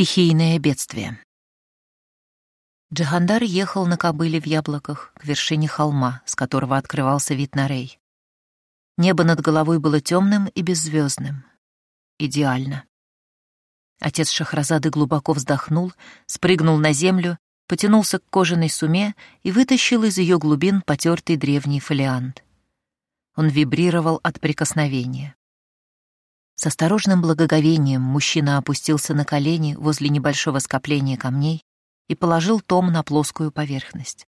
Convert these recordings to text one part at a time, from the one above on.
Стихийное бедствие. Джахандар ехал на кобыле в яблоках к вершине холма, с которого открывался вид на Рей. Небо над головой было темным и беззвездным. Идеально. Отец Шахразады глубоко вздохнул, спрыгнул на землю, потянулся к кожаной суме и вытащил из ее глубин потертый древний фолиант. Он вибрировал от прикосновения. С осторожным благоговением мужчина опустился на колени возле небольшого скопления камней и положил том на плоскую поверхность.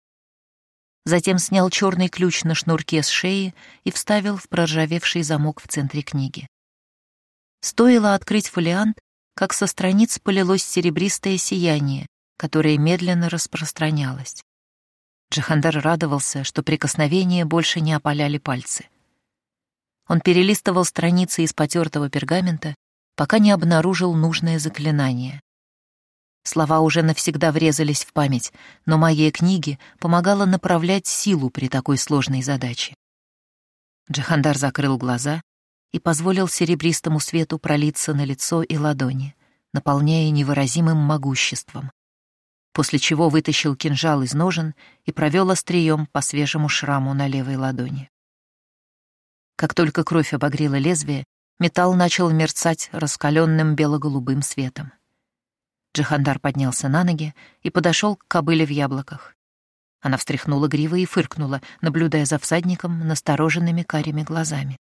Затем снял черный ключ на шнурке с шеи и вставил в проржавевший замок в центре книги. Стоило открыть фолиант, как со страниц полилось серебристое сияние, которое медленно распространялось. Джахандар радовался, что прикосновения больше не опаляли пальцы — он перелистывал страницы из потертого пергамента, пока не обнаружил нужное заклинание. Слова уже навсегда врезались в память, но магия книги помогала направлять силу при такой сложной задаче. Джахандар закрыл глаза и позволил серебристому свету пролиться на лицо и ладони, наполняя невыразимым могуществом, после чего вытащил кинжал из ножен и провел острием по свежему шраму на левой ладони. Как только кровь обогрела лезвие, металл начал мерцать раскаленным бело-голубым светом. Джихандар поднялся на ноги и подошел к кобыле в яблоках. Она встряхнула гривой и фыркнула, наблюдая за всадником настороженными карими глазами.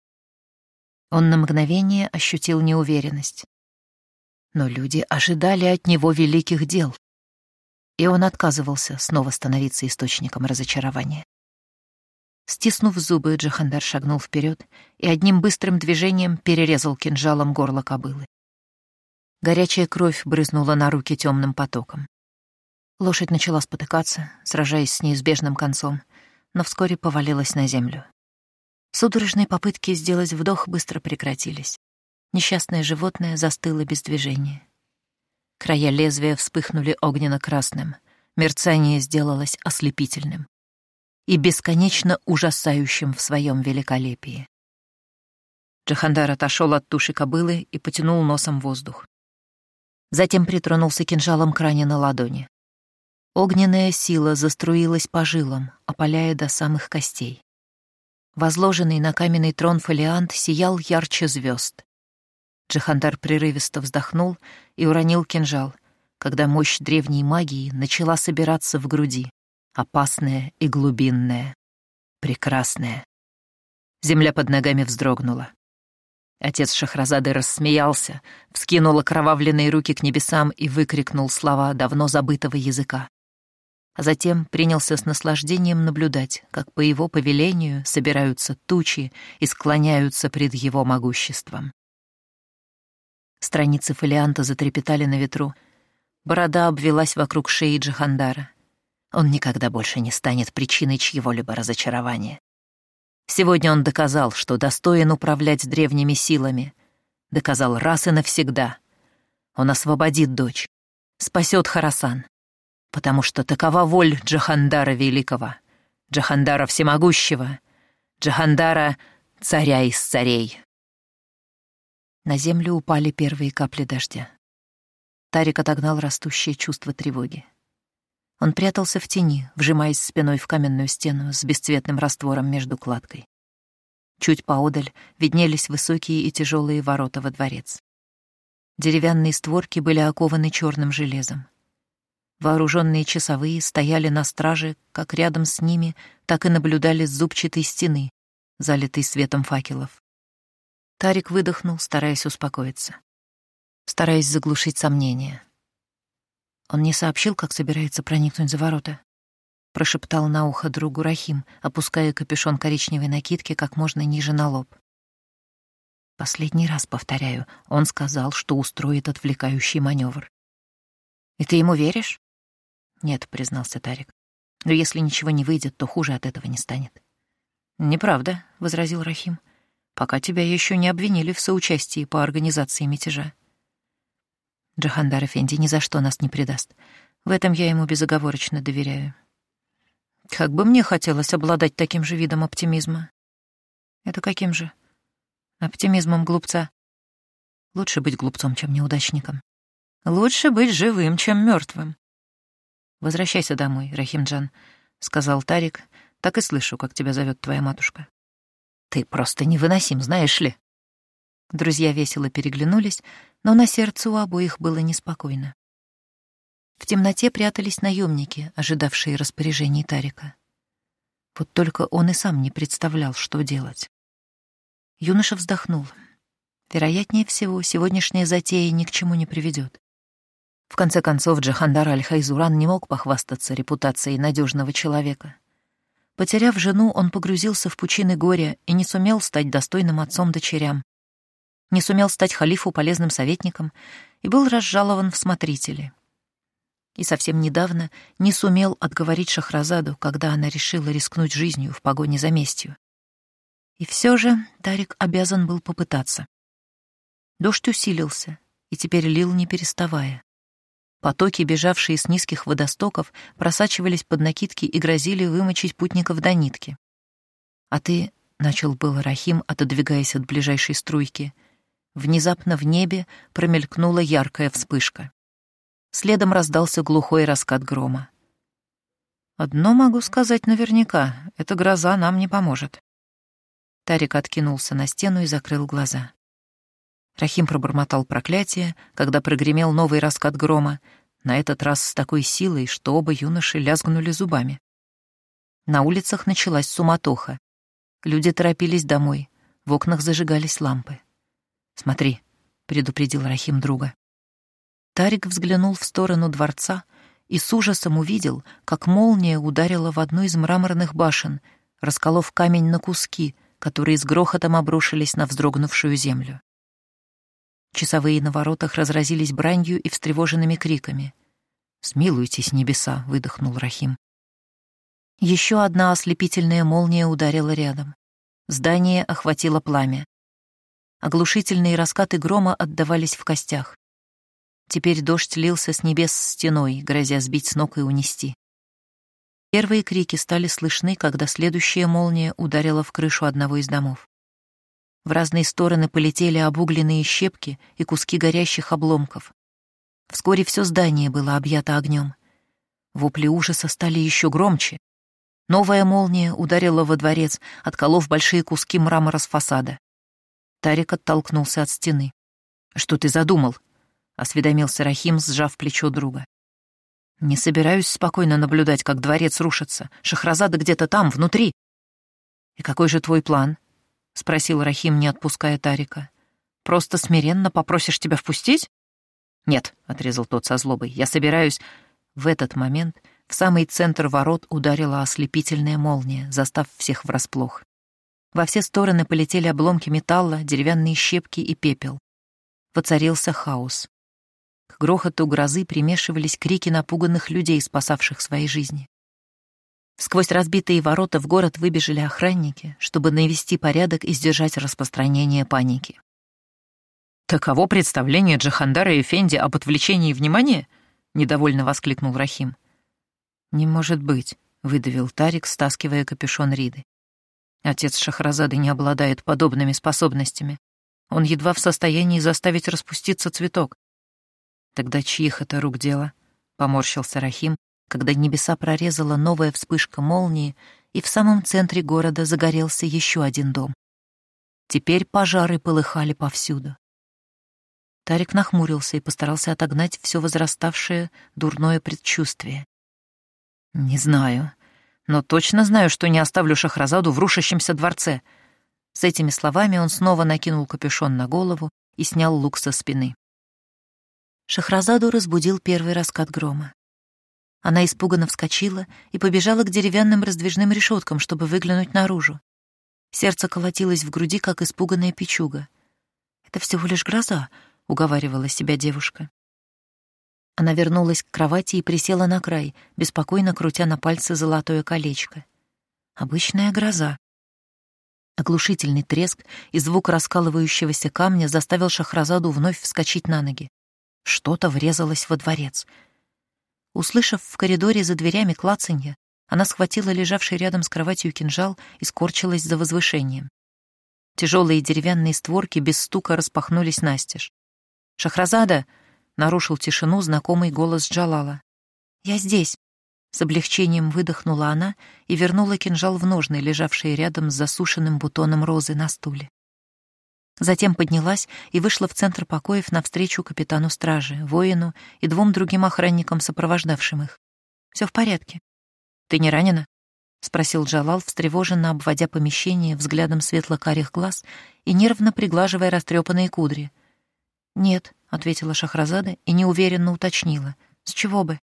Он на мгновение ощутил неуверенность. Но люди ожидали от него великих дел, и он отказывался снова становиться источником разочарования. Стиснув зубы, Джахандар шагнул вперед и одним быстрым движением перерезал кинжалом горло кобылы. Горячая кровь брызнула на руки темным потоком. Лошадь начала спотыкаться, сражаясь с неизбежным концом, но вскоре повалилась на землю. Судорожные попытки сделать вдох быстро прекратились. Несчастное животное застыло без движения. Края лезвия вспыхнули огненно-красным, мерцание сделалось ослепительным и бесконечно ужасающим в своем великолепии. Джахандар отошел от туши кобылы и потянул носом воздух. Затем притронулся кинжалом к ране на ладони. Огненная сила заструилась по жилам, опаляя до самых костей. Возложенный на каменный трон фолиант сиял ярче звезд. Джахандар прерывисто вздохнул и уронил кинжал, когда мощь древней магии начала собираться в груди опасное и глубинное, прекрасное. Земля под ногами вздрогнула. Отец Шахразады рассмеялся, вскинул окровавленные руки к небесам и выкрикнул слова давно забытого языка. А затем принялся с наслаждением наблюдать, как по его повелению собираются тучи и склоняются пред его могуществом. Страницы фолианта затрепетали на ветру. Борода обвелась вокруг шеи Джахандара. Он никогда больше не станет причиной чьего-либо разочарования. Сегодня он доказал, что достоин управлять древними силами. Доказал раз и навсегда. Он освободит дочь, спасет Харасан. Потому что такова воль Джахандара Великого, Джахандара Всемогущего, Джахандара Царя из царей. На землю упали первые капли дождя. Тарик отогнал растущее чувство тревоги. Он прятался в тени, вжимаясь спиной в каменную стену с бесцветным раствором между кладкой. Чуть поодаль виднелись высокие и тяжелые ворота во дворец. Деревянные створки были окованы черным железом. Вооруженные часовые стояли на страже, как рядом с ними, так и наблюдали с зубчатой стены, залитой светом факелов. Тарик выдохнул, стараясь успокоиться, стараясь заглушить сомнения. Он не сообщил, как собирается проникнуть за ворота. Прошептал на ухо другу Рахим, опуская капюшон коричневой накидки как можно ниже на лоб. Последний раз повторяю, он сказал, что устроит отвлекающий маневр. «И ты ему веришь?» «Нет», — признался Тарик. «Но если ничего не выйдет, то хуже от этого не станет». «Неправда», — возразил Рахим. «Пока тебя еще не обвинили в соучастии по организации мятежа. Джахандар Эфенди ни за что нас не предаст. В этом я ему безоговорочно доверяю. Как бы мне хотелось обладать таким же видом оптимизма. Это каким же? Оптимизмом глупца. Лучше быть глупцом, чем неудачником. Лучше быть живым, чем мертвым. «Возвращайся домой, Рахимджан», — сказал Тарик. «Так и слышу, как тебя зовет твоя матушка». «Ты просто невыносим, знаешь ли». Друзья весело переглянулись, но на сердце у обоих было неспокойно. В темноте прятались наемники, ожидавшие распоряжений Тарика. Вот только он и сам не представлял, что делать. Юноша вздохнул. Вероятнее всего, сегодняшняя затея ни к чему не приведет. В конце концов, Джахандар Аль-Хайзуран не мог похвастаться репутацией надежного человека. Потеряв жену, он погрузился в пучины горя и не сумел стать достойным отцом дочерям. Не сумел стать халифу полезным советником и был разжалован в смотрители. И совсем недавно не сумел отговорить Шахразаду, когда она решила рискнуть жизнью в погоне за местью. И все же Тарик обязан был попытаться. Дождь усилился и теперь лил не переставая. Потоки, бежавшие с низких водостоков, просачивались под накидки и грозили вымочить путников до нитки. «А ты...» — начал был Рахим, отодвигаясь от ближайшей струйки. Внезапно в небе промелькнула яркая вспышка. Следом раздался глухой раскат грома. «Одно могу сказать наверняка — эта гроза нам не поможет». Тарик откинулся на стену и закрыл глаза. Рахим пробормотал проклятие, когда прогремел новый раскат грома, на этот раз с такой силой, что оба юноши лязгнули зубами. На улицах началась суматоха. Люди торопились домой, в окнах зажигались лампы. «Смотри», — предупредил Рахим друга. Тарик взглянул в сторону дворца и с ужасом увидел, как молния ударила в одну из мраморных башен, расколов камень на куски, которые с грохотом обрушились на вздрогнувшую землю. Часовые на воротах разразились бранью и встревоженными криками. «Смилуйтесь, небеса!» — выдохнул Рахим. Еще одна ослепительная молния ударила рядом. Здание охватило пламя. Оглушительные раскаты грома отдавались в костях. Теперь дождь лился с небес стеной, грозя сбить с ног и унести. Первые крики стали слышны, когда следующая молния ударила в крышу одного из домов. В разные стороны полетели обугленные щепки и куски горящих обломков. Вскоре все здание было объято огнем. Вопли ужаса стали еще громче. Новая молния ударила во дворец, отколов большие куски мрамора с фасада. Тарик оттолкнулся от стены. «Что ты задумал?» — осведомился Рахим, сжав плечо друга. «Не собираюсь спокойно наблюдать, как дворец рушится. Шахразада где-то там, внутри». «И какой же твой план?» — спросил Рахим, не отпуская Тарика. «Просто смиренно попросишь тебя впустить?» «Нет», — отрезал тот со злобой, — «я собираюсь...» В этот момент в самый центр ворот ударила ослепительная молния, застав всех врасплох. Во все стороны полетели обломки металла, деревянные щепки и пепел. Воцарился хаос. К грохоту грозы примешивались крики напуганных людей, спасавших свои жизни. Сквозь разбитые ворота в город выбежали охранники, чтобы навести порядок и сдержать распространение паники. «Таково представление Джахандара и Фенди об отвлечении внимания?» — недовольно воскликнул Рахим. «Не может быть», — выдавил Тарик, стаскивая капюшон Риды. «Отец Шахразады не обладает подобными способностями. Он едва в состоянии заставить распуститься цветок». «Тогда чьих это рук дело?» — поморщился Рахим, когда небеса прорезала новая вспышка молнии, и в самом центре города загорелся еще один дом. Теперь пожары полыхали повсюду. Тарик нахмурился и постарался отогнать все возраставшее дурное предчувствие. «Не знаю, но точно знаю, что не оставлю Шахразаду в рушащемся дворце». С этими словами он снова накинул капюшон на голову и снял лук со спины. Шахразаду разбудил первый раскат грома. Она испуганно вскочила и побежала к деревянным раздвижным решеткам, чтобы выглянуть наружу. Сердце колотилось в груди, как испуганная печуга. «Это всего лишь гроза», — уговаривала себя девушка. Она вернулась к кровати и присела на край, беспокойно крутя на пальце золотое колечко. Обычная гроза. Оглушительный треск и звук раскалывающегося камня заставил Шахразаду вновь вскочить на ноги. Что-то врезалось во дворец — Услышав в коридоре за дверями клацанье, она схватила лежавший рядом с кроватью кинжал и скорчилась за возвышением. Тяжелые деревянные створки без стука распахнулись настежь. «Шахразада!» — нарушил тишину знакомый голос Джалала. «Я здесь!» С облегчением выдохнула она и вернула кинжал в ножны, лежавшие рядом с засушенным бутоном розы на стуле. Затем поднялась и вышла в центр покоев навстречу капитану стражи, воину и двум другим охранникам, сопровождавшим их. Все в порядке. Ты не ранена? спросил Джалал, встревоженно обводя помещение взглядом светло-карих глаз и нервно приглаживая растрепанные кудри. «Нет», — ответила Шахразада и неуверенно уточнила. «С чего бы?»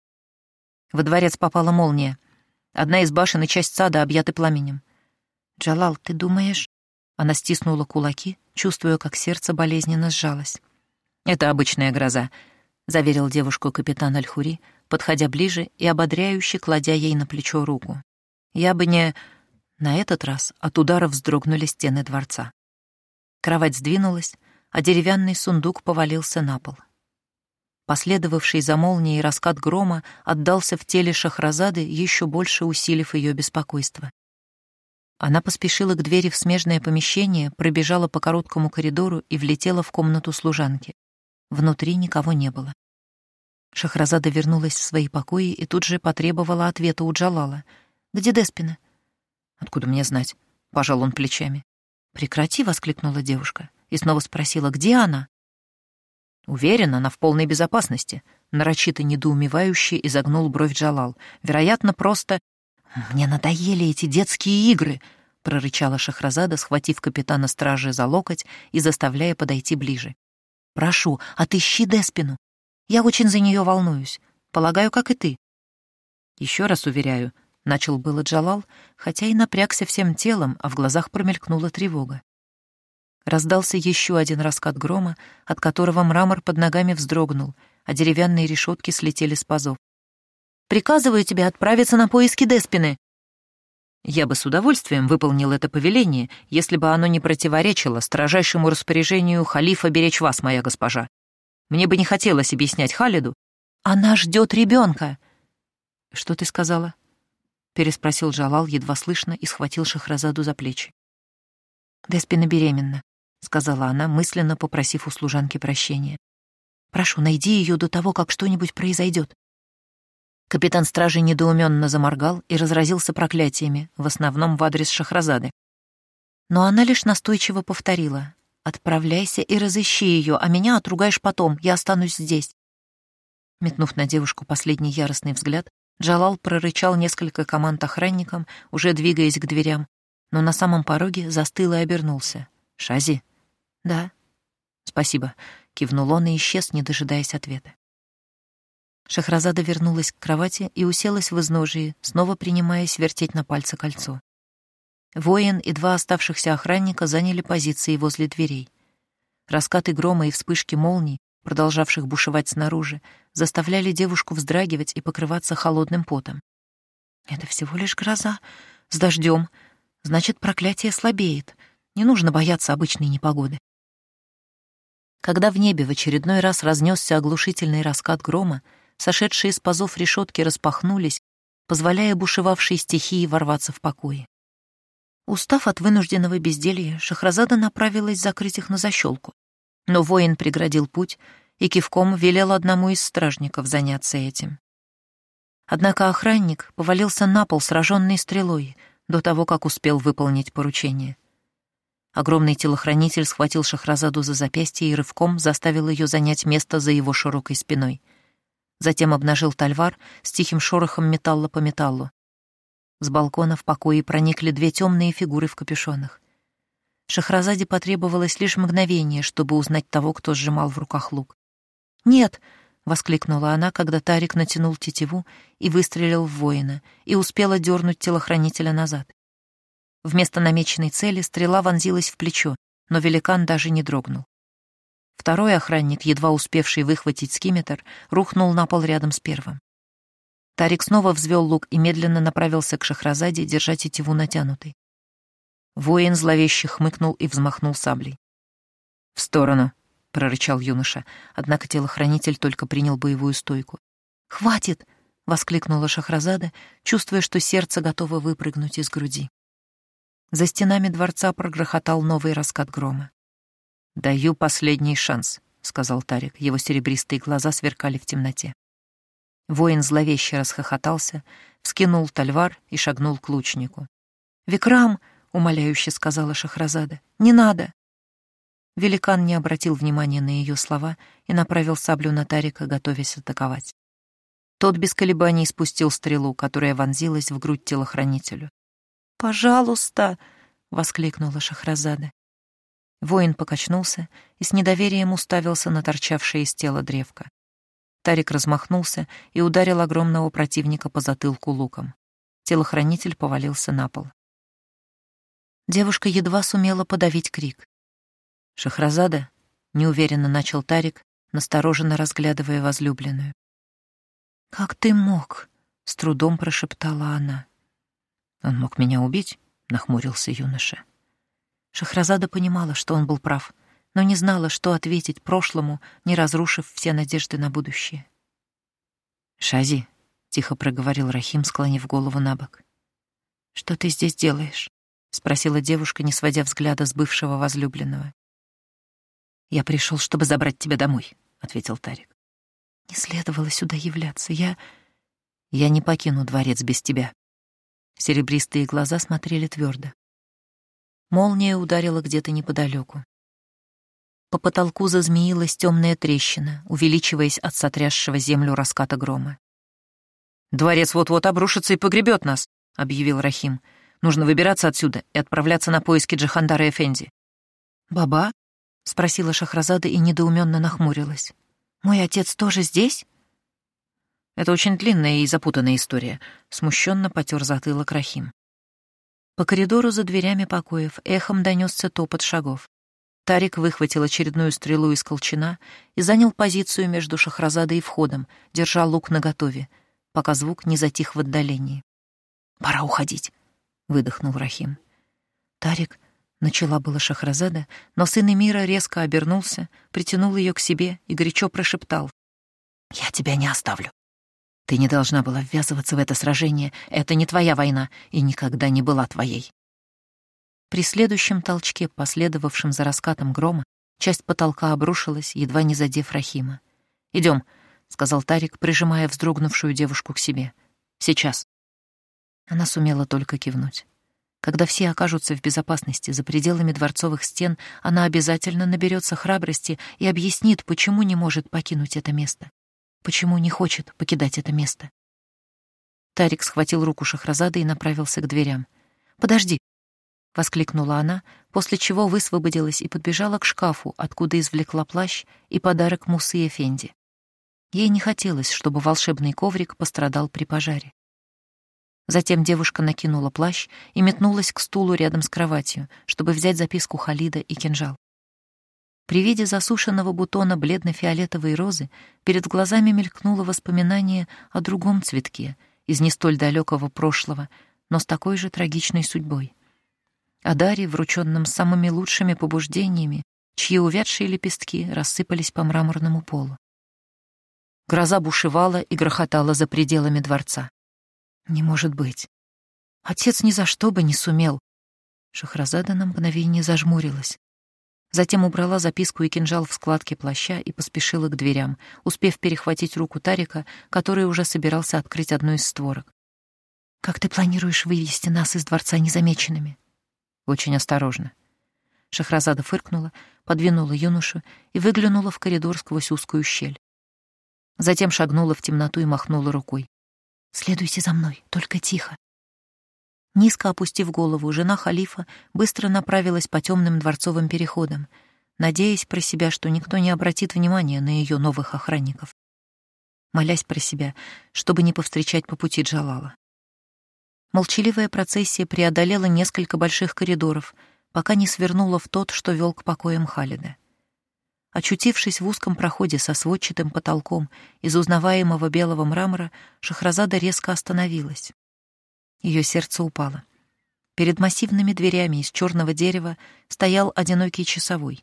Во дворец попала молния. Одна из башен и часть сада объяты пламенем. «Джалал, ты думаешь...» Она стиснула кулаки, чувствуя, как сердце болезненно сжалось. «Это обычная гроза», — заверил девушку капитан Альхури, подходя ближе и ободряюще кладя ей на плечо руку. «Я бы не...» На этот раз от удара вздрогнули стены дворца. Кровать сдвинулась, а деревянный сундук повалился на пол. Последовавший за молнией раскат грома отдался в теле Шахразады, еще больше усилив ее беспокойство. Она поспешила к двери в смежное помещение, пробежала по короткому коридору и влетела в комнату служанки. Внутри никого не было. Шахразада вернулась в свои покои и тут же потребовала ответа у Джалала. «Где Деспина?» «Откуда мне знать?» — пожал он плечами. «Прекрати!» — воскликнула девушка и снова спросила, где она? Уверена, она в полной безопасности. Нарочито недоумевающе изогнул бровь Джалал. Вероятно, просто «Мне надоели эти детские игры», — прорычала Шахразада, схватив капитана стражи за локоть и заставляя подойти ближе. «Прошу, отыщи Деспину. Я очень за нее волнуюсь. Полагаю, как и ты». Еще раз уверяю», — начал было Джалал, хотя и напрягся всем телом, а в глазах промелькнула тревога. Раздался еще один раскат грома, от которого мрамор под ногами вздрогнул, а деревянные решетки слетели с пазов. Приказываю тебе отправиться на поиски Деспины». Я бы с удовольствием выполнил это повеление, если бы оно не противоречило строжайшему распоряжению халифа беречь вас, моя госпожа. Мне бы не хотелось объяснять Халиду. Она ждет ребенка. Что ты сказала? переспросил Джалал едва слышно и схватил Шахразаду за плечи. Деспина беременна, сказала она, мысленно попросив у служанки прощения. Прошу, найди ее до того, как что-нибудь произойдет. Капитан стражи недоуменно заморгал и разразился проклятиями, в основном в адрес Шахразады. Но она лишь настойчиво повторила «Отправляйся и разыщи ее, а меня отругаешь потом, я останусь здесь». Метнув на девушку последний яростный взгляд, Джалал прорычал несколько команд охранникам, уже двигаясь к дверям, но на самом пороге застыл и обернулся. «Шази?» «Да». «Спасибо», — кивнул он и исчез, не дожидаясь ответа. Шахразада вернулась к кровати и уселась в изножии, снова принимаясь вертеть на пальце кольцо. Воин и два оставшихся охранника заняли позиции возле дверей. Раскаты грома и вспышки молний, продолжавших бушевать снаружи, заставляли девушку вздрагивать и покрываться холодным потом. «Это всего лишь гроза. С дождем. Значит, проклятие слабеет. Не нужно бояться обычной непогоды». Когда в небе в очередной раз разнесся оглушительный раскат грома, сошедшие с пазов решетки распахнулись, позволяя бушевавшей стихии ворваться в покои. Устав от вынужденного безделья, Шахразада направилась закрыть их на защелку. Но воин преградил путь и кивком велел одному из стражников заняться этим. Однако охранник повалился на пол, сраженный стрелой, до того, как успел выполнить поручение. Огромный телохранитель схватил Шахразаду за запястье и рывком заставил ее занять место за его широкой спиной — затем обнажил тальвар с тихим шорохом металла по металлу. С балкона в покое проникли две темные фигуры в капюшонах. Шахразаде потребовалось лишь мгновение, чтобы узнать того, кто сжимал в руках лук. «Нет!» — воскликнула она, когда Тарик натянул тетиву и выстрелил в воина, и успела дернуть телохранителя назад. Вместо намеченной цели стрела вонзилась в плечо, но великан даже не дрогнул. Второй охранник, едва успевший выхватить скиметр, рухнул на пол рядом с первым. Тарик снова взвел лук и медленно направился к Шахразаде, держа тетиву натянутой. Воин зловеще хмыкнул и взмахнул саблей. «В сторону!» — прорычал юноша, однако телохранитель только принял боевую стойку. «Хватит!» — воскликнула Шахразада, чувствуя, что сердце готово выпрыгнуть из груди. За стенами дворца прогрохотал новый раскат грома. «Даю последний шанс», — сказал Тарик. Его серебристые глаза сверкали в темноте. Воин зловеще расхохотался, вскинул тальвар и шагнул к лучнику. «Викрам!» — умоляюще сказала Шахразада. «Не надо!» Великан не обратил внимания на ее слова и направил саблю на Тарика, готовясь атаковать. Тот без колебаний спустил стрелу, которая вонзилась в грудь телохранителю. «Пожалуйста!» — воскликнула Шахразада. Воин покачнулся и с недоверием уставился на торчавшее из тела древко. Тарик размахнулся и ударил огромного противника по затылку луком. Телохранитель повалился на пол. Девушка едва сумела подавить крик. «Шахразада?» — неуверенно начал Тарик, настороженно разглядывая возлюбленную. «Как ты мог?» — с трудом прошептала она. «Он мог меня убить?» — нахмурился юноша. Шахразада понимала, что он был прав, но не знала, что ответить прошлому, не разрушив все надежды на будущее. «Шази», — тихо проговорил Рахим, склонив голову на бок. «Что ты здесь делаешь?» — спросила девушка, не сводя взгляда с бывшего возлюбленного. «Я пришел, чтобы забрать тебя домой», — ответил Тарик. «Не следовало сюда являться. Я... Я не покину дворец без тебя». Серебристые глаза смотрели твердо. Молния ударила где-то неподалеку. По потолку зазмеилась темная трещина, увеличиваясь от сотрясшего землю раската грома. «Дворец вот-вот обрушится и погребет нас», — объявил Рахим. «Нужно выбираться отсюда и отправляться на поиски Джахандара Эфенди». «Баба?» — спросила Шахразада и недоуменно нахмурилась. «Мой отец тоже здесь?» «Это очень длинная и запутанная история», — смущенно потер затылок Рахим. По коридору за дверями покоев эхом донесся топот шагов. Тарик выхватил очередную стрелу из колчана и занял позицию между Шахразадой и входом, держа лук наготове, пока звук не затих в отдалении. «Пора уходить», — выдохнул Рахим. Тарик начала была Шахразада, но сын Эмира резко обернулся, притянул ее к себе и горячо прошептал. «Я тебя не оставлю. Ты не должна была ввязываться в это сражение. Это не твоя война и никогда не была твоей». При следующем толчке, последовавшем за раскатом грома, часть потолка обрушилась, едва не задев Рахима. «Идем», — сказал Тарик, прижимая вздрогнувшую девушку к себе. «Сейчас». Она сумела только кивнуть. Когда все окажутся в безопасности за пределами дворцовых стен, она обязательно наберется храбрости и объяснит, почему не может покинуть это место, почему не хочет покидать это место. Тарик схватил руку Шахразады и направился к дверям. «Подожди!» — воскликнула она, после чего высвободилась и подбежала к шкафу, откуда извлекла плащ и подарок Мусы Эфенди. Ей не хотелось, чтобы волшебный коврик пострадал при пожаре. Затем девушка накинула плащ и метнулась к стулу рядом с кроватью, чтобы взять записку Халида и кинжал. При виде засушенного бутона бледно-фиолетовой розы перед глазами мелькнуло воспоминание о другом цветке из не столь далекого прошлого, но с такой же трагичной судьбой. О даре, врученном самыми лучшими побуждениями, чьи увядшие лепестки рассыпались по мраморному полу. Гроза бушевала и грохотала за пределами дворца. Не может быть. Отец ни за что бы не сумел. Шахразада на мгновение зажмурилась. Затем убрала записку и кинжал в складке плаща и поспешила к дверям, успев перехватить руку Тарика, который уже собирался открыть одну из створок. «Как ты планируешь вывести нас из дворца незамеченными?» «Очень осторожно». Шахразада фыркнула, подвинула юношу и выглянула в коридор сквозь узкую щель. Затем шагнула в темноту и махнула рукой. Следуйте за мной, только тихо. Низко опустив голову, жена халифа быстро направилась по темным дворцовым переходам, надеясь про себя, что никто не обратит внимания на ее новых охранников. Молясь про себя, чтобы не повстречать по пути Джалала. Молчаливая процессия преодолела несколько больших коридоров, пока не свернула в тот, что вел к покоям Халида. Очутившись в узком проходе со сводчатым потолком из узнаваемого белого мрамора, Шахразада резко остановилась. Ее сердце упало. Перед массивными дверями из черного дерева стоял одинокий часовой,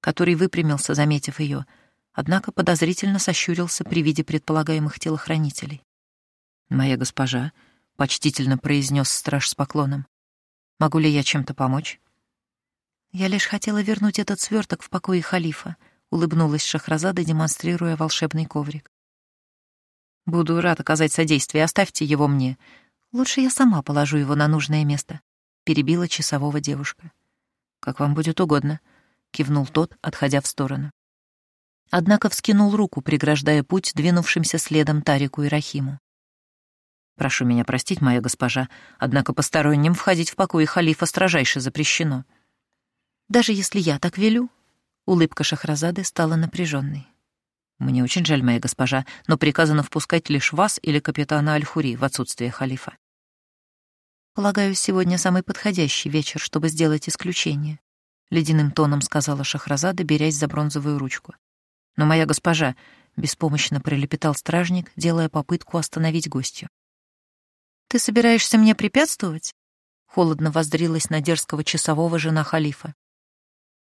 который выпрямился, заметив ее, однако подозрительно сощурился при виде предполагаемых телохранителей. «Моя госпожа», — почтительно произнес страж с поклоном, — «могу ли я чем-то помочь?» «Я лишь хотела вернуть этот сверток в покое халифа», — улыбнулась Шахразада, демонстрируя волшебный коврик. «Буду рад оказать содействие, оставьте его мне. Лучше я сама положу его на нужное место», — перебила часового девушка. «Как вам будет угодно», — кивнул тот, отходя в сторону. Однако вскинул руку, преграждая путь двинувшимся следом Тарику и Рахиму. «Прошу меня простить, моя госпожа, однако посторонним входить в покои халифа строжайше запрещено». «Даже если я так велю?» Улыбка Шахразады стала напряженной. «Мне очень жаль, моя госпожа, но приказано впускать лишь вас или капитана Аль-Хури в отсутствие халифа». «Полагаю, сегодня самый подходящий вечер, чтобы сделать исключение», — ледяным тоном сказала Шахразада, берясь за бронзовую ручку. «Но моя госпожа...» — беспомощно пролепетал стражник, делая попытку остановить гостью. «Ты собираешься мне препятствовать?» — холодно воздрилась на дерзкого часового жена халифа.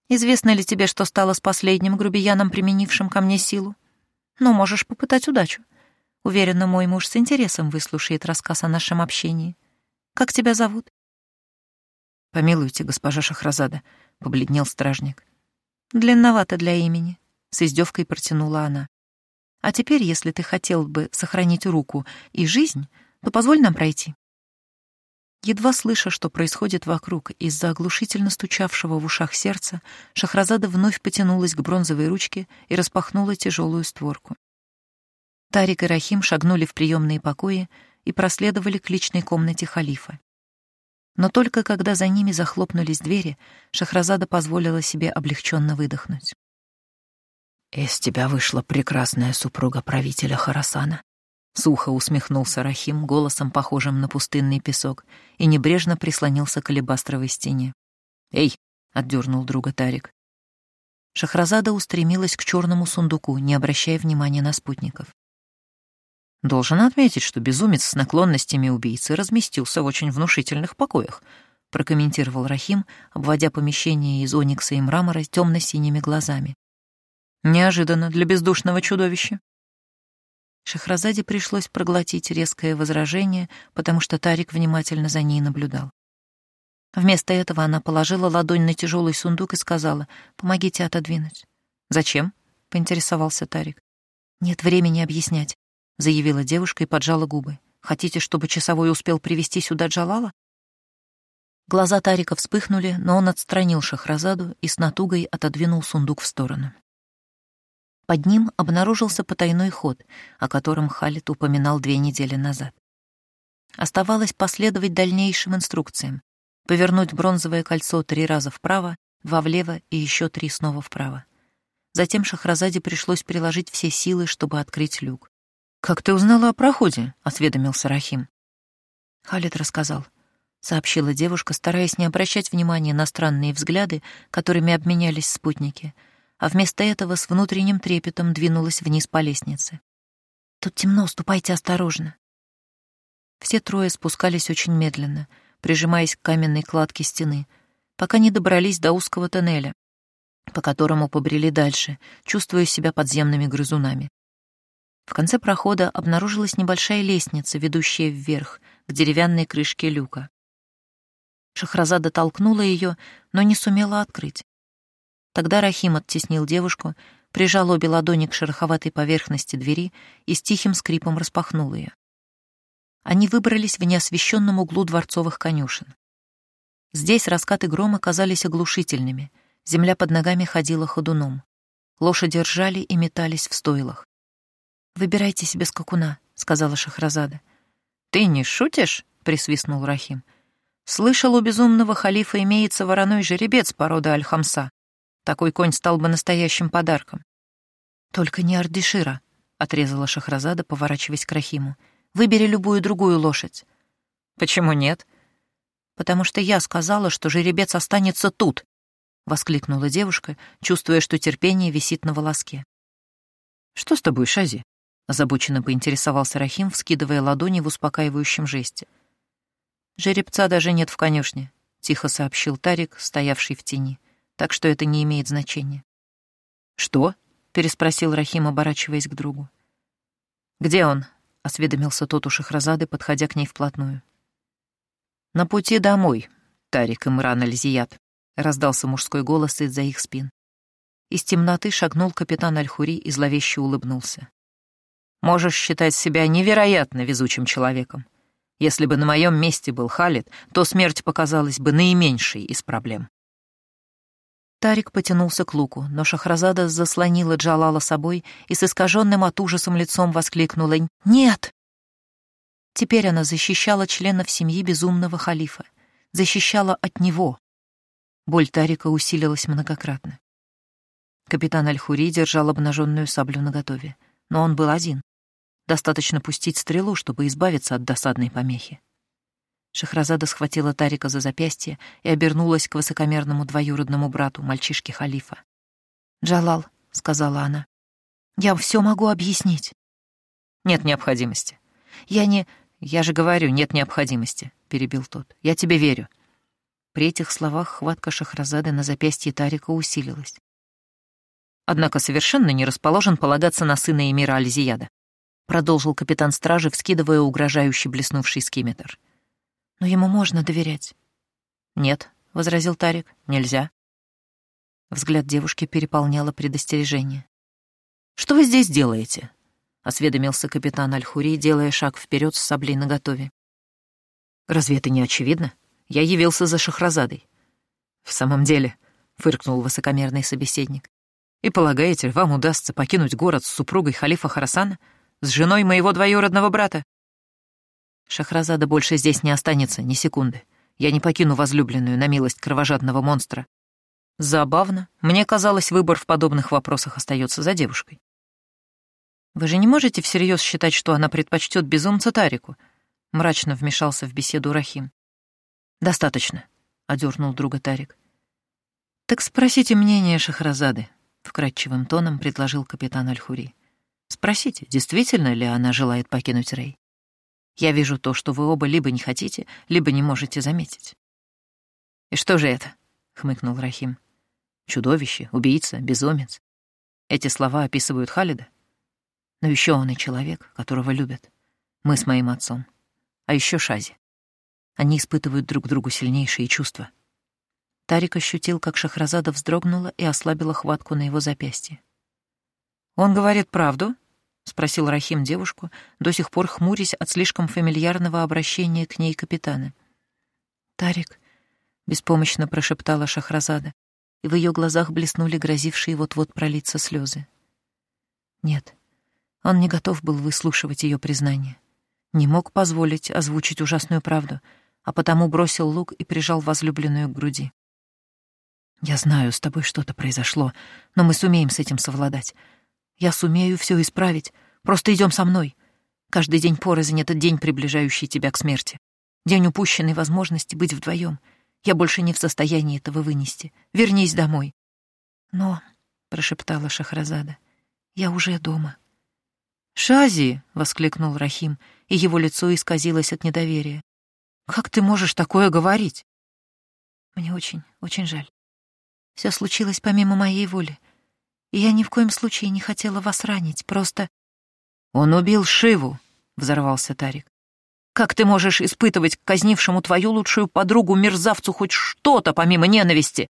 «Известно ли тебе, что стало с последним грубияном, применившим ко мне силу? Но можешь попытать удачу. Уверена, мой муж с интересом выслушает рассказ о нашем общении. Как тебя зовут?» «Помилуйте, госпожа Шахразада», — побледнел стражник. «Длинновато для имени», — с издевкой протянула она. «А теперь, если ты хотел бы сохранить руку и жизнь, то позволь нам пройти». Едва слыша, что происходит вокруг, из-за оглушительно стучавшего в ушах сердца, Шахразада вновь потянулась к бронзовой ручке и распахнула тяжелую створку. Тарик и Рахим шагнули в приемные покои, и проследовали к личной комнате халифа. Но только когда за ними захлопнулись двери, Шахразада позволила себе облегченно выдохнуть. «Из тебя вышла прекрасная супруга правителя Харасана», — сухо усмехнулся Рахим голосом, похожим на пустынный песок, и небрежно прислонился к алебастровой стене. «Эй!» — отдернул друга Тарик. Шахразада устремилась к черному сундуку, не обращая внимания на спутников. Должен отметить, что безумец с наклонностями убийцы разместился в очень внушительных покоях, прокомментировал Рахим, обводя помещение из оникса и мрамора темно-синими глазами. Неожиданно для бездушного чудовища. Шахразаде пришлось проглотить резкое возражение, потому что Тарик внимательно за ней наблюдал. Вместо этого она положила ладонь на тяжелый сундук и сказала «Помогите отодвинуть». «Зачем?» — поинтересовался Тарик. «Нет времени объяснять. — заявила девушка и поджала губы. «Хотите, чтобы часовой успел привести сюда Джалала?» Глаза Тарика вспыхнули, но он отстранил Шахразаду и с натугой отодвинул сундук в сторону. Под ним обнаружился потайной ход, о котором Халит упоминал две недели назад. Оставалось последовать дальнейшим инструкциям, повернуть бронзовое кольцо три раза вправо, два влево и еще три снова вправо. Затем Шахразаде пришлось приложить все силы, чтобы открыть люк. «Как ты узнала о проходе?» — осведомился Рахим. Халид рассказал. Сообщила девушка, стараясь не обращать внимания на странные взгляды, которыми обменялись спутники, а вместо этого с внутренним трепетом двинулась вниз по лестнице. «Тут темно, ступайте осторожно». Все трое спускались очень медленно, прижимаясь к каменной кладке стены, пока не добрались до узкого тоннеля, по которому побрели дальше, чувствуя себя подземными грызунами. В конце прохода обнаружилась небольшая лестница, ведущая вверх, к деревянной крышке люка. Шахразада толкнула ее, но не сумела открыть. Тогда Рахим оттеснил девушку, прижал обе ладони к шероховатой поверхности двери и с тихим скрипом распахнул ее. Они выбрались в неосвещенном углу дворцовых конюшен. Здесь раскаты грома казались оглушительными, земля под ногами ходила ходуном. Лошади ржали и метались в стойлах. «Выбирайте себе скакуна», — сказала Шахразада. «Ты не шутишь?» — присвистнул Рахим. «Слышал, у безумного халифа имеется вороной жеребец породы Аль-Хамса. Такой конь стал бы настоящим подарком». «Только не Ардишира», — отрезала Шахразада, поворачиваясь к Рахиму. «Выбери любую другую лошадь». «Почему нет?» «Потому что я сказала, что жеребец останется тут», — воскликнула девушка, чувствуя, что терпение висит на волоске. «Что с тобой, Шази?» озабоченно поинтересовался Рахим, вскидывая ладони в успокаивающем жесте. «Жеребца даже нет в конюшне», — тихо сообщил Тарик, стоявший в тени, «так что это не имеет значения». «Что?» — переспросил Рахим, оборачиваясь к другу. «Где он?» — осведомился тот у Шахразады, подходя к ней вплотную. «На пути домой, Тарик Имран Альзият», — раздался мужской голос из-за их спин. Из темноты шагнул капитан Альхури и зловеще улыбнулся. «Можешь считать себя невероятно везучим человеком. Если бы на моем месте был Халид, то смерть показалась бы наименьшей из проблем». Тарик потянулся к луку, но Шахразада заслонила Джалала собой и с искаженным от ужасом лицом воскликнула «Нет!». Теперь она защищала членов семьи безумного халифа, защищала от него. Боль Тарика усилилась многократно. Капитан Аль-Хури держал обнаженную саблю наготове, но он был один. Достаточно пустить стрелу, чтобы избавиться от досадной помехи. Шахразада схватила Тарика за запястье и обернулась к высокомерному двоюродному брату, мальчишке халифа. «Джалал», — сказала она, — «я все могу объяснить». «Нет необходимости. Я не... Я же говорю, нет необходимости», — перебил тот. «Я тебе верю». При этих словах хватка Шахразады на запястье Тарика усилилась однако совершенно не расположен полагаться на сына эмира Альзияда», продолжил капитан стражи, вскидывая угрожающий блеснувший скиметр. «Но ему можно доверять». «Нет», — возразил Тарик, — «нельзя». Взгляд девушки переполняло предостережение. «Что вы здесь делаете?» — осведомился капитан Аль-Хури, делая шаг вперед с саблей наготове. «Разве это не очевидно? Я явился за Шахразадой». «В самом деле», — фыркнул высокомерный собеседник, и полагаете, вам удастся покинуть город с супругой халифа Харасана, с женой моего двоюродного брата? Шахразада больше здесь не останется ни секунды. Я не покину возлюбленную на милость кровожадного монстра. Забавно. Мне казалось, выбор в подобных вопросах остается за девушкой. Вы же не можете всерьез считать, что она предпочтет безумца Тарику? Мрачно вмешался в беседу Рахим. Достаточно, одернул друга Тарик. Так спросите мнение Шахразады, — вкрадчивым тоном предложил капитан Альхури. «Спросите, действительно ли она желает покинуть Рей? Я вижу то, что вы оба либо не хотите, либо не можете заметить». «И что же это?» — хмыкнул Рахим. «Чудовище, убийца, безумец. Эти слова описывают Халида. Но еще он и человек, которого любят. Мы с моим отцом. А еще Шази. Они испытывают друг другу сильнейшие чувства — Тарик ощутил, как Шахразада вздрогнула и ослабила хватку на его запястье. «Он говорит правду?» — спросил Рахим девушку, до сих пор хмурясь от слишком фамильярного обращения к ней капитана. «Тарик», — беспомощно прошептала Шахразада, и в ее глазах блеснули грозившие вот-вот пролиться слезы. Нет, он не готов был выслушивать ее признание, не мог позволить озвучить ужасную правду, а потому бросил лук и прижал возлюбленную к груди. Я знаю, с тобой что-то произошло, но мы сумеем с этим совладать. Я сумею все исправить. Просто идем со мной. Каждый день порознь — это день, приближающий тебя к смерти. День упущенной возможности быть вдвоем. Я больше не в состоянии этого вынести. Вернись домой. Но, — прошептала Шахразада, — я уже дома. «Шази!» — воскликнул Рахим, и его лицо исказилось от недоверия. «Как ты можешь такое говорить?» «Мне очень, очень жаль. Все случилось помимо моей воли. Я ни в коем случае не хотела вас ранить, просто... «Он убил Шиву», — взорвался Тарик. «Как ты можешь испытывать к казнившему твою лучшую подругу мерзавцу хоть что-то помимо ненависти?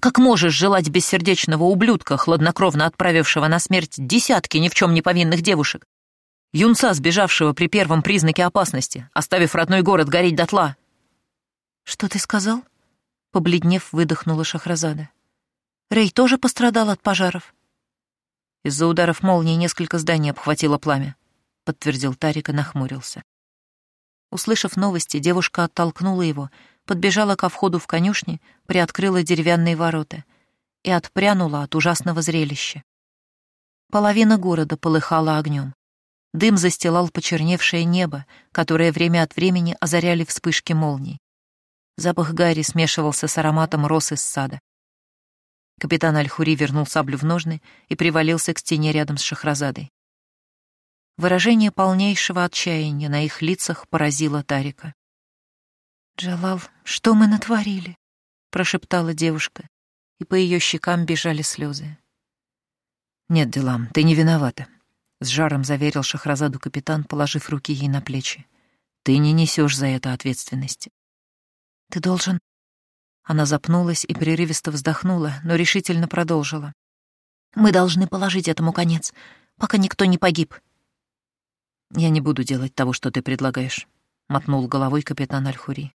Как можешь желать бессердечного ублюдка, хладнокровно отправившего на смерть десятки ни в чем не повинных девушек? Юнца, сбежавшего при первом признаке опасности, оставив родной город гореть дотла?» «Что ты сказал?» Побледнев, выдохнула Шахразада. Рэй тоже пострадал от пожаров? Из-за ударов молнии несколько зданий обхватило пламя, подтвердил Тарик и нахмурился. Услышав новости, девушка оттолкнула его, подбежала ко входу в конюшни, приоткрыла деревянные ворота и отпрянула от ужасного зрелища. Половина города полыхала огнем. Дым застилал почерневшее небо, которое время от времени озаряли вспышки молний. Запах Гарри смешивался с ароматом роз из сада. Капитан Аль-Хури вернул саблю в ножны и привалился к стене рядом с Шахразадой. Выражение полнейшего отчаяния на их лицах поразило Тарика. «Джалал, что мы натворили?» — прошептала девушка, и по ее щекам бежали слезы. «Нет, Дилам, ты не виновата», — с жаром заверил Шахразаду капитан, положив руки ей на плечи. «Ты не несешь за это ответственности. Ты должен...» Она запнулась и прерывисто вздохнула, но решительно продолжила. Мы должны положить этому конец, пока никто не погиб. Я не буду делать того, что ты предлагаешь, мотнул головой капитан Альхури.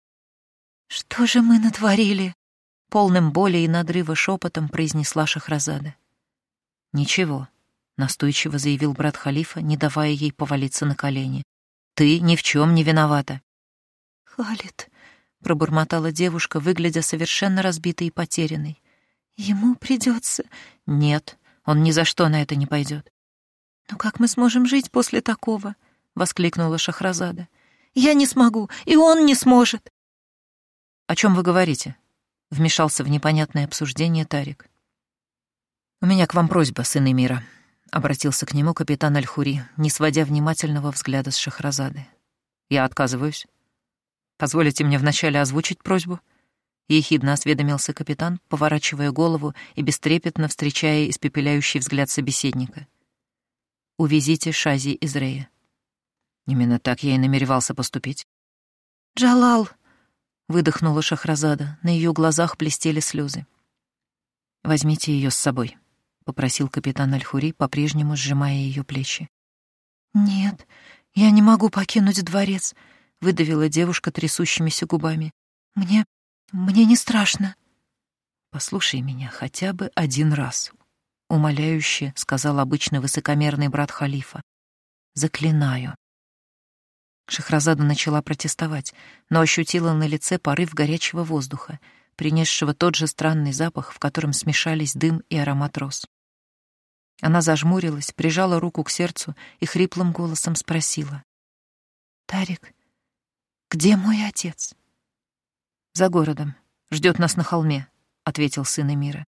Что же мы натворили? Полным боли и надрыва шепотом произнесла Шахразада. Ничего, настойчиво заявил брат халифа, не давая ей повалиться на колени. Ты ни в чем не виновата. Халид, пробормотала девушка, выглядя совершенно разбитой и потерянной. Ему придется. Нет, он ни за что на это не пойдет. «Но как мы сможем жить после такого?» — воскликнула Шахразада. «Я не смогу, и он не сможет». «О чем вы говорите?» — вмешался в непонятное обсуждение Тарик. «У меня к вам просьба, сыны мира», — обратился к нему капитан Аль-Хури, не сводя внимательного взгляда с Шахразады. «Я отказываюсь. Позволите мне вначале озвучить просьбу?» Ехидно осведомился капитан, поворачивая голову и бестрепетно встречая испепеляющий взгляд собеседника. «Увезите Шази из Рея». Именно так я и намеревался поступить. «Джалал!» — выдохнула Шахразада. На ее глазах блестели слезы. «Возьмите ее с собой», — попросил капитан Альхури, по-прежнему сжимая ее плечи. «Нет, я не могу покинуть дворец», — выдавила девушка трясущимися губами. «Мне мне не страшно. Послушай меня хотя бы один раз, умоляюще сказал обычно высокомерный брат халифа. Заклинаю. Шахразада начала протестовать, но ощутила на лице порыв горячего воздуха, принесшего тот же странный запах, в котором смешались дым и аромат роз. Она зажмурилась, прижала руку к сердцу и хриплым голосом спросила: "Тарик, где мой отец?" «За городом. Ждет нас на холме», — ответил сын Эмира.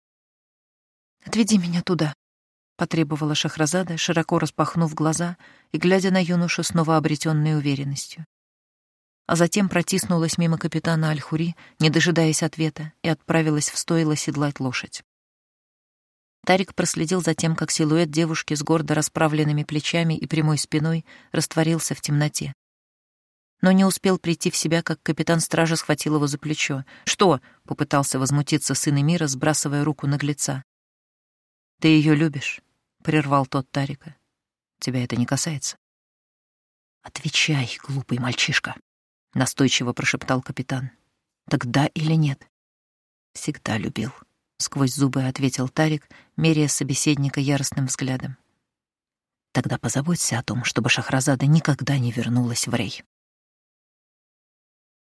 «Отведи меня туда», — потребовала Шахразада, широко распахнув глаза и глядя на юношу с новообретенной уверенностью. А затем протиснулась мимо капитана Аль-Хури, не дожидаясь ответа, и отправилась в стойло седлать лошадь. Тарик проследил за тем, как силуэт девушки с гордо расправленными плечами и прямой спиной растворился в темноте но не успел прийти в себя, как капитан стражи схватил его за плечо. «Что?» — попытался возмутиться сын Эмира, сбрасывая руку наглеца. «Ты ее любишь?» — прервал тот Тарика. «Тебя это не касается». «Отвечай, глупый мальчишка», — настойчиво прошептал капитан. «Тогда или нет?» «Всегда любил», — сквозь зубы ответил Тарик, меряя собеседника яростным взглядом. «Тогда позаботься о том, чтобы Шахразада никогда не вернулась в Рей».